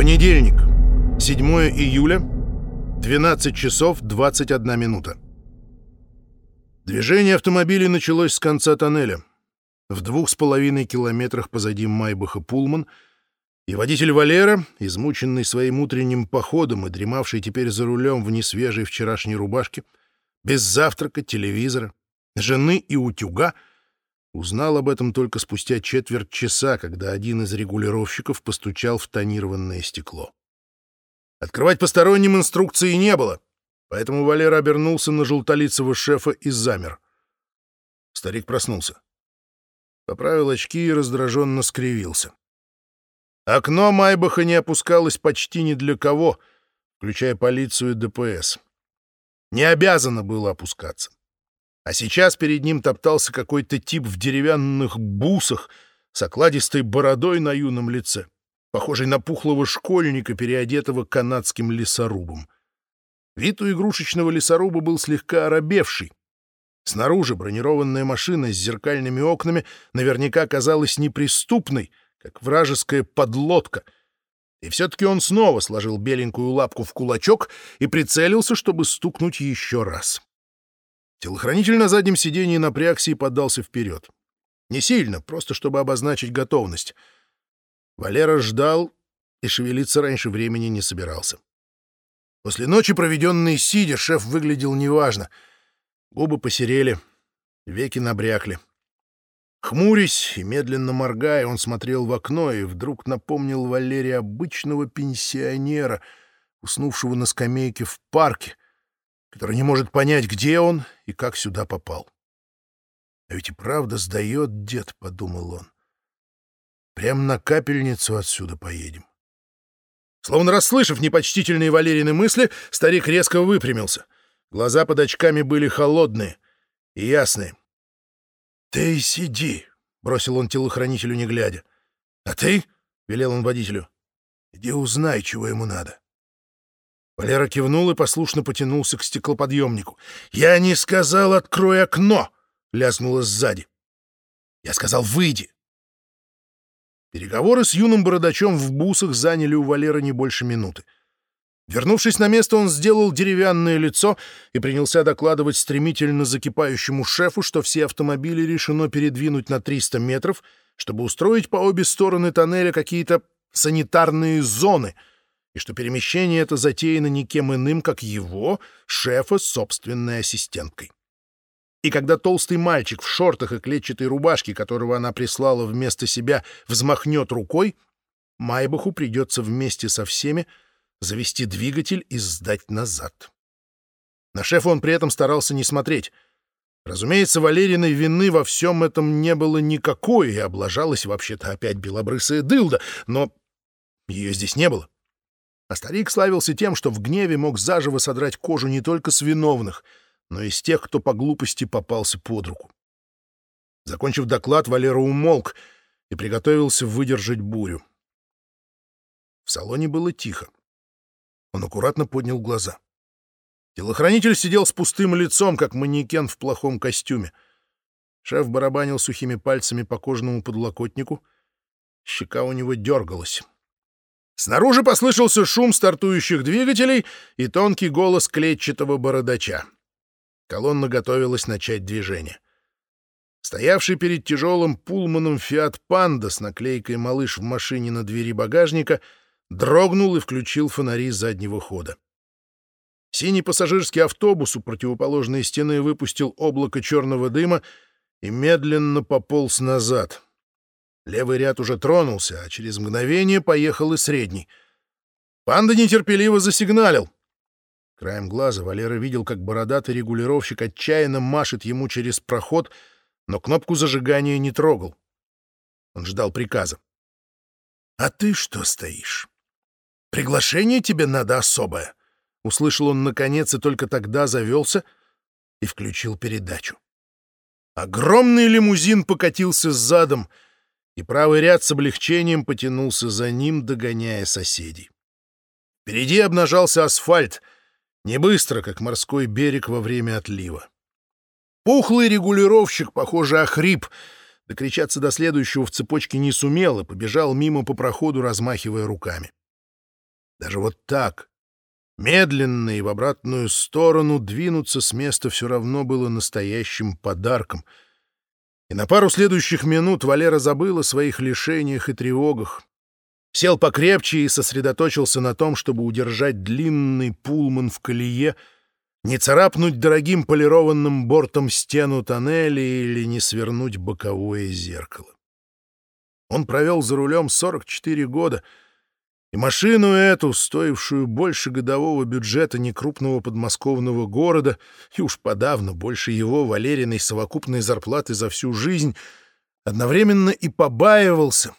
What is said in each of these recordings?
Понедельник, 7 июля, 12 часов 21 минута. Движение автомобилей началось с конца тоннеля. В двух с половиной километрах позади Майбаха Пулман и водитель Валера, измученный своим утренним походом и дремавший теперь за рулем в несвежей вчерашней рубашке, без завтрака, телевизора, жены и утюга — Узнал об этом только спустя четверть часа, когда один из регулировщиков постучал в тонированное стекло. Открывать посторонним инструкции не было, поэтому Валера обернулся на желтолицего шефа и замер. Старик проснулся. Поправил очки и раздраженно скривился. Окно Майбаха не опускалось почти ни для кого, включая полицию и ДПС. Не обязано было опускаться. А сейчас перед ним топтался какой-то тип в деревянных бусах с окладистой бородой на юном лице, похожий на пухлого школьника, переодетого канадским лесорубом. Вид у игрушечного лесоруба был слегка оробевший. Снаружи бронированная машина с зеркальными окнами наверняка казалась неприступной, как вражеская подлодка. И все-таки он снова сложил беленькую лапку в кулачок и прицелился, чтобы стукнуть еще раз. Телохранитель на заднем сидении напрягся и поддался вперед. Не сильно, просто чтобы обозначить готовность. Валера ждал и шевелиться раньше времени не собирался. После ночи, проведенной сидя, шеф выглядел неважно. Губы посерели, веки набрякли. Хмурясь и медленно моргая, он смотрел в окно и вдруг напомнил Валерия обычного пенсионера, уснувшего на скамейке в парке, который не может понять, где он и как сюда попал. А ведь и правда сдает дед, — подумал он. Прям на капельницу отсюда поедем. Словно расслышав непочтительные Валерины мысли, старик резко выпрямился. Глаза под очками были холодные и ясные. — Ты сиди, — бросил он телохранителю, не глядя. — А ты, — велел он водителю, — иди узнай, чего ему надо. Валера кивнул и послушно потянулся к стеклоподъемнику. «Я не сказал, открой окно!» — лязгнуло сзади. «Я сказал, выйди!» Переговоры с юным бородачом в бусах заняли у Валеры не больше минуты. Вернувшись на место, он сделал деревянное лицо и принялся докладывать стремительно закипающему шефу, что все автомобили решено передвинуть на 300 метров, чтобы устроить по обе стороны тоннеля какие-то санитарные зоны — и что перемещение это затеяно никем иным, как его, шефа, с собственной ассистенткой. И когда толстый мальчик в шортах и клетчатой рубашке, которого она прислала вместо себя, взмахнет рукой, Майбаху придется вместе со всеми завести двигатель и сдать назад. На шефа он при этом старался не смотреть. Разумеется, Валериной вины во всем этом не было никакой, и облажалась вообще-то опять белобрысая дылда, но ее здесь не было. А старик славился тем, что в гневе мог заживо содрать кожу не только с виновных, но и с тех, кто по глупости попался под руку. Закончив доклад, Валера умолк и приготовился выдержать бурю. В салоне было тихо. Он аккуратно поднял глаза. Телохранитель сидел с пустым лицом, как манекен в плохом костюме. Шеф барабанил сухими пальцами по кожаному подлокотнику. Щека у него дергалась. Снаружи послышался шум стартующих двигателей и тонкий голос клетчатого бородача. Колонна готовилась начать движение. Стоявший перед тяжелым пулманом «Фиат Панда» с наклейкой «Малыш» в машине на двери багажника дрогнул и включил фонари заднего хода. Синий пассажирский автобус у противоположной стены выпустил облако черного дыма и медленно пополз назад — Левый ряд уже тронулся, а через мгновение поехал и средний. Панда нетерпеливо засигналил. Краем глаза Валера видел, как бородатый регулировщик отчаянно машет ему через проход, но кнопку зажигания не трогал. Он ждал приказа. — А ты что стоишь? Приглашение тебе надо особое. Услышал он наконец и только тогда завелся и включил передачу. Огромный лимузин покатился задом — и правый ряд с облегчением потянулся за ним, догоняя соседей. Впереди обнажался асфальт, не быстро, как морской берег во время отлива. Пухлый регулировщик, похоже, охрип, докричаться до следующего в цепочке не сумел и побежал мимо по проходу, размахивая руками. Даже вот так, медленно и в обратную сторону двинуться с места все равно было настоящим подарком. И на пару следующих минут Валера забыл о своих лишениях и тревогах. Сел покрепче и сосредоточился на том, чтобы удержать длинный пулман в колее, не царапнуть дорогим полированным бортом стену тоннеля или не свернуть боковое зеркало. Он провел за рулем 44 года — и машину эту, стоившую больше годового бюджета некрупного подмосковного города, и уж подавно больше его Валериной совокупной зарплаты за всю жизнь, одновременно и побаивался,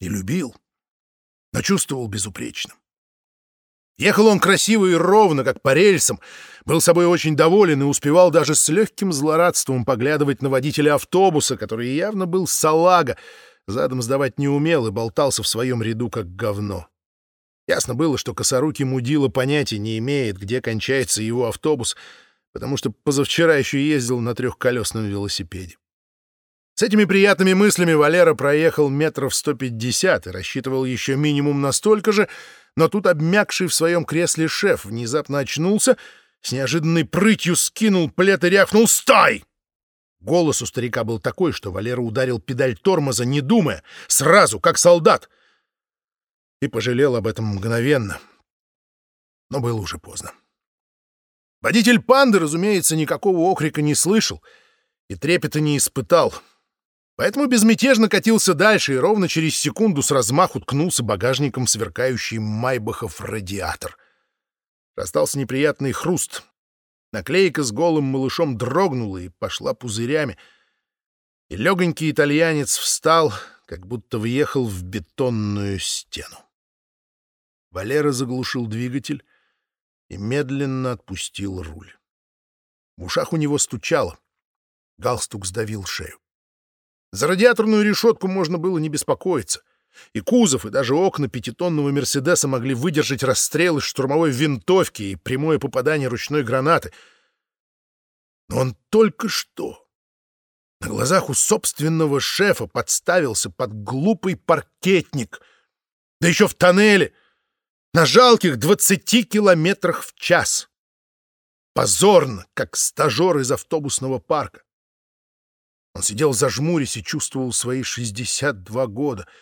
и любил, но чувствовал безупречным. Ехал он красиво и ровно, как по рельсам, был собой очень доволен и успевал даже с легким злорадством поглядывать на водителя автобуса, который явно был салага, задом сдавать не умел и болтался в своем ряду как говно. Ясно было, что косорукий мудила понятия не имеет, где кончается его автобус, потому что позавчера еще ездил на трехколесном велосипеде. С этими приятными мыслями Валера проехал метров 150 и рассчитывал еще минимум на столько же, но тут обмякший в своем кресле шеф внезапно очнулся, с неожиданной прытью скинул плед и рявкнул «Стой!» Голос у старика был такой, что Валера ударил педаль тормоза, не думая, сразу, как солдат. И пожалел об этом мгновенно. Но было уже поздно. Водитель панды, разумеется, никакого окрика не слышал и трепета не испытал. Поэтому безмятежно катился дальше и ровно через секунду с размаху ткнулся багажником сверкающий Майбахов радиатор. Раздался неприятный хруст, Наклейка с голым малышом дрогнула и пошла пузырями. И легонький итальянец встал, как будто въехал в бетонную стену. Валера заглушил двигатель и медленно отпустил руль. В ушах у него стучало. Галстук сдавил шею. За радиаторную решетку можно было не беспокоиться — и кузов, и даже окна пятитонного «Мерседеса» могли выдержать расстрел из штурмовой винтовки и прямое попадание ручной гранаты. Но он только что на глазах у собственного шефа подставился под глупый паркетник, да еще в тоннеле, на жалких двадцати километрах в час. Позорно, как стажер из автобусного парка. Он сидел зажмурясь и чувствовал свои шестьдесят два года —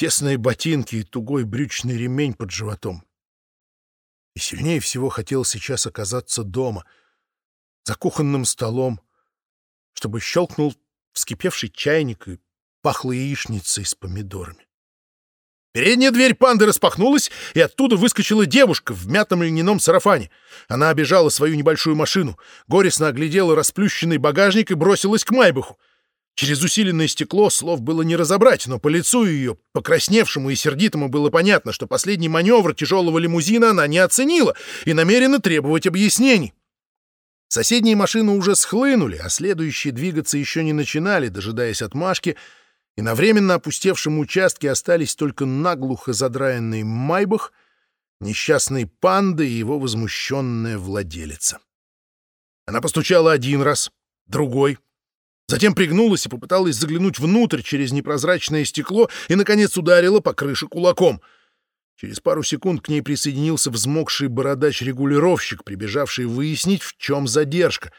тесные ботинки и тугой брючный ремень под животом. И сильнее всего хотел сейчас оказаться дома, за кухонным столом, чтобы щелкнул вскипевший чайник и пахло яичницей с помидорами. Передняя дверь панды распахнулась, и оттуда выскочила девушка в мятом льняном сарафане. Она обежала свою небольшую машину, горестно оглядела расплющенный багажник и бросилась к Майбаху. Через усиленное стекло слов было не разобрать, но по лицу ее, покрасневшему и сердитому, было понятно, что последний маневр тяжелого лимузина она не оценила и намерена требовать объяснений. Соседние машины уже схлынули, а следующие двигаться еще не начинали, дожидаясь отмашки, и на временно опустевшем участке остались только наглухо задраенный Майбах, несчастный панда и его возмущенная владелица. Она постучала один раз, другой — Затем пригнулась и попыталась заглянуть внутрь через непрозрачное стекло и, наконец, ударила по крыше кулаком. Через пару секунд к ней присоединился взмокший бородач-регулировщик, прибежавший выяснить, в чем задержка,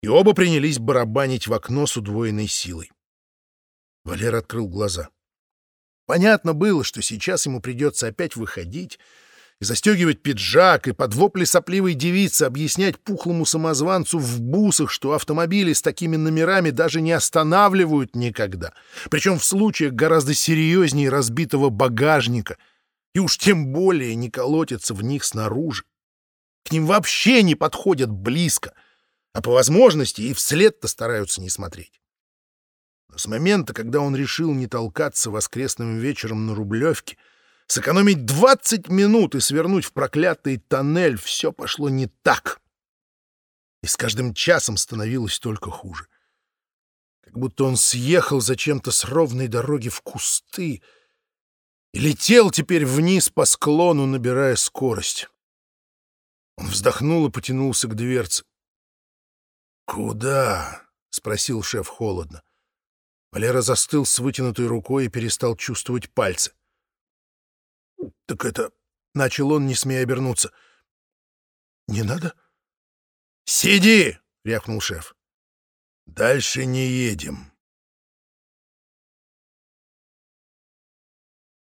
и оба принялись барабанить в окно с удвоенной силой. Валер открыл глаза. Понятно было, что сейчас ему придется опять выходить, и застегивать пиджак, и под вопли сопливой девицы объяснять пухлому самозванцу в бусах, что автомобили с такими номерами даже не останавливают никогда, причем в случаях гораздо серьезнее разбитого багажника, и уж тем более не колотятся в них снаружи. К ним вообще не подходят близко, а по возможности и вслед-то стараются не смотреть. Но с момента, когда он решил не толкаться воскресным вечером на Рублевке, Сэкономить 20 минут и свернуть в проклятый тоннель все пошло не так. И с каждым часом становилось только хуже. Как будто он съехал зачем-то с ровной дороги в кусты и летел теперь вниз по склону, набирая скорость. Он вздохнул и потянулся к дверце. «Куда?» — спросил шеф холодно. Валера застыл с вытянутой рукой и перестал чувствовать пальцы. — Так это начал он, не смея обернуться. «Не надо?» «Сиди!» — рявкнул шеф. «Дальше не едем».